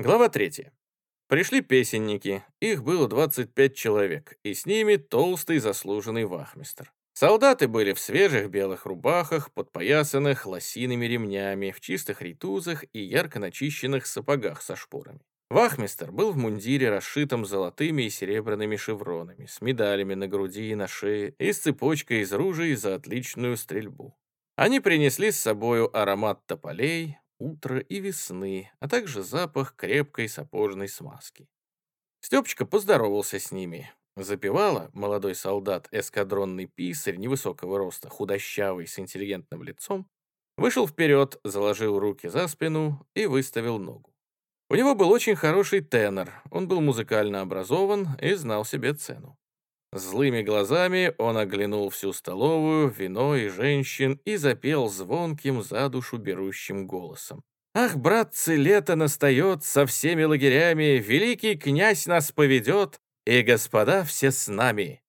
Глава 3. Пришли песенники, их было 25 человек, и с ними толстый заслуженный вахмистр. Солдаты были в свежих белых рубахах, подпоясанных лосиными ремнями, в чистых ритузах и ярко начищенных сапогах со шпорами. Вахмистр был в мундире, расшитом золотыми и серебряными шевронами, с медалями на груди и на шее и с цепочкой из ружей за отличную стрельбу. Они принесли с собою аромат тополей, утра и весны, а также запах крепкой сапожной смазки. Степочка поздоровался с ними. Запевала молодой солдат, эскадронный писарь невысокого роста, худощавый, с интеллигентным лицом, вышел вперед, заложил руки за спину и выставил ногу. У него был очень хороший тенор, он был музыкально образован и знал себе цену. Злыми глазами он оглянул всю столовую, вино и женщин и запел звонким за душу берущим голосом. «Ах, братцы, лето настает со всеми лагерями, великий князь нас поведет, и господа все с нами!»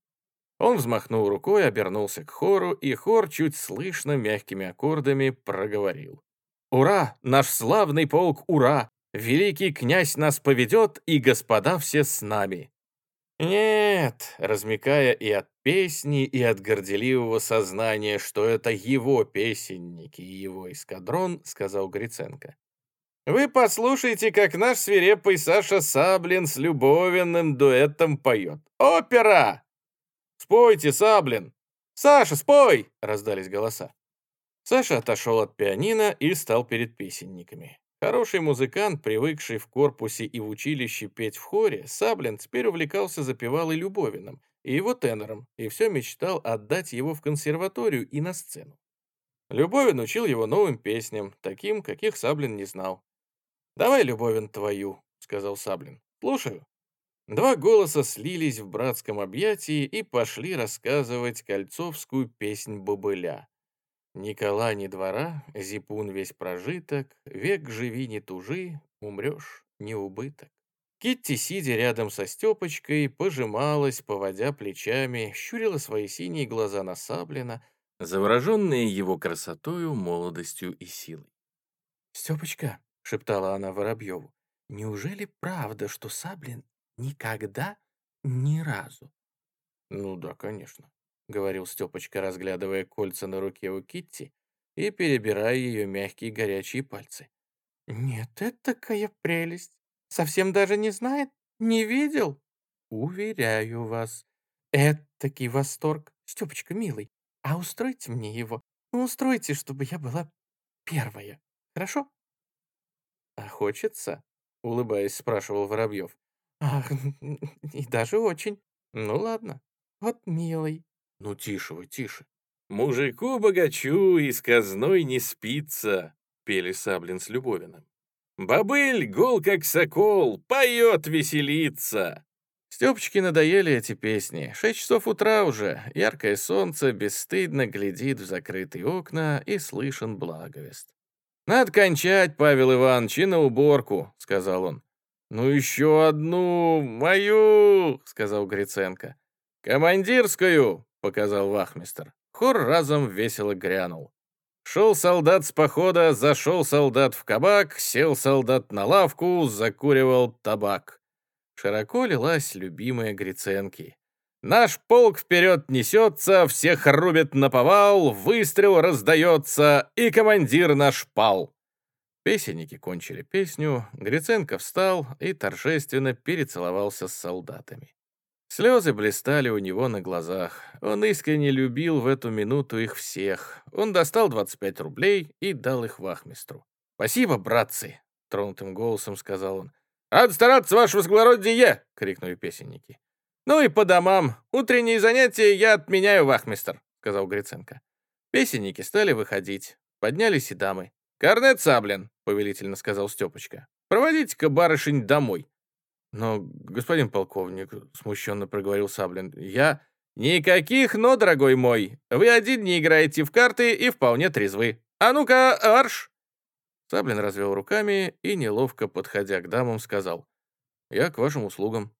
Он взмахнул рукой, обернулся к хору, и хор чуть слышно мягкими аккордами проговорил. «Ура! Наш славный полк, ура! Великий князь нас поведет, и господа все с нами!» Нет, размекая и от песни, и от горделивого сознания, что это его песенники и его эскадрон, сказал Гриценко. Вы послушайте, как наш свирепый Саша Саблин с любовенным дуэтом поет. Опера! Спойте, Саблин! Саша, спой! Раздались голоса. Саша отошел от пианино и стал перед песенниками. Хороший музыкант, привыкший в корпусе и в училище петь в хоре, Саблин теперь увлекался запевалой Любовиным и его тенором, и все мечтал отдать его в консерваторию и на сцену. Любовин учил его новым песням, таким, каких Саблин не знал. «Давай, Любовин, твою», — сказал Саблин. «Слушаю». Два голоса слились в братском объятии и пошли рассказывать кольцовскую песнь бобыля. Никола ни двора, зипун весь прожиток, век живи не тужи, умрешь не убыток. Китти, сидя рядом со Степочкой, пожималась, поводя плечами, щурила свои синие глаза на Саблина, завороженные его красотою, молодостью и силой. «Степочка», — шептала она Воробьеву, — «неужели правда, что Саблин никогда, ни разу?» «Ну да, конечно. — говорил Степочка, разглядывая кольца на руке у Китти и перебирая ее мягкие горячие пальцы. «Нет, это такая прелесть! Совсем даже не знает? Не видел? Уверяю вас, это таки восторг! Степочка, милый, а устройте мне его. Устройте, чтобы я была первая. Хорошо?» «А хочется?» — улыбаясь, спрашивал Воробьев. «Ах, и даже очень. Ну ладно. Вот, милый, «Ну тише вы, тише». «Мужику-богачу из казной не спится», — пели Саблин с Любовиным. «Бобыль, гол как сокол, поет, веселится». Степочке надоели эти песни. Шесть часов утра уже, яркое солнце бесстыдно глядит в закрытые окна и слышен благовест. «Надо кончать, Павел Иванович, и на уборку», — сказал он. «Ну еще одну, мою», — сказал Гриценко. «Командирскую», — показал вахмистр. Хор разом весело грянул. Шел солдат с похода, зашел солдат в кабак, сел солдат на лавку, закуривал табак. Широко лилась любимая Гриценки. Наш полк вперед несется, всех рубит на повал, выстрел раздается, и командир наш пал. Песенники кончили песню, Гриценко встал и торжественно перецеловался с солдатами. Слезы блистали у него на глазах. Он искренне любил в эту минуту их всех. Он достал 25 рублей и дал их вахмистру. «Спасибо, братцы!» — тронутым голосом сказал он. «Рад стараться, ваше возглородие!» — крикнули песенники. «Ну и по домам. Утренние занятия я отменяю, вахмистр», — сказал Гриценко. Песенники стали выходить. Поднялись и дамы. «Корнет Саблин», — повелительно сказал Степочка. «Проводите-ка барышень домой. «Но, господин полковник», — смущенно проговорил Саблин, — «я...» «Никаких «но», дорогой мой. Вы один не играете в карты и вполне трезвы. А ну-ка, арш!» Саблин развел руками и, неловко подходя к дамам, сказал, «Я к вашим услугам».